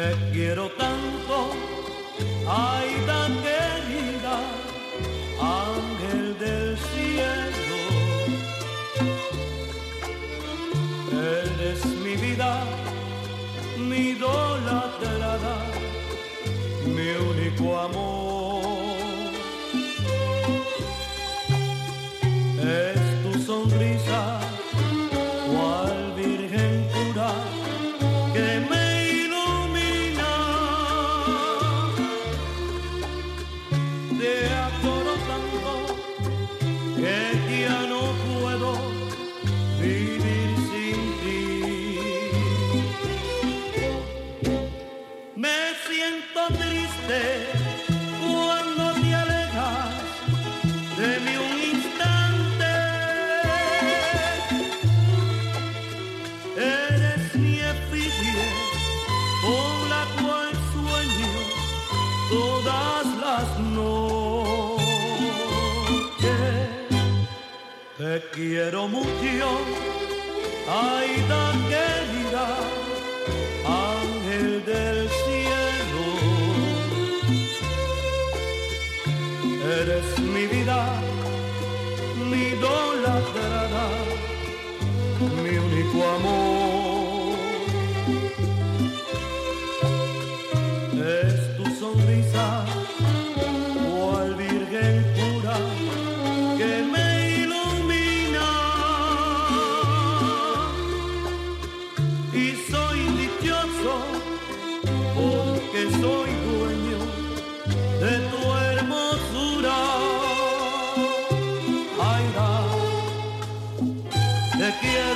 Te quiero tanto, ay tan querida, ángel del cielo. Eres mi vida, mi idolatrada, mi único amor. Es tu sonrisa que ya no puedo vivir sin ti. Me siento triste cuando te alejas de mí un instante. Eres mi efigie con la cual sueño todas las noches. Te quiero mucho, Aida querida, ángel del cielo. Eres mi vida, mi idolatrada, mi único amor. Soy dueño de tu hermosura. Aida, te quiero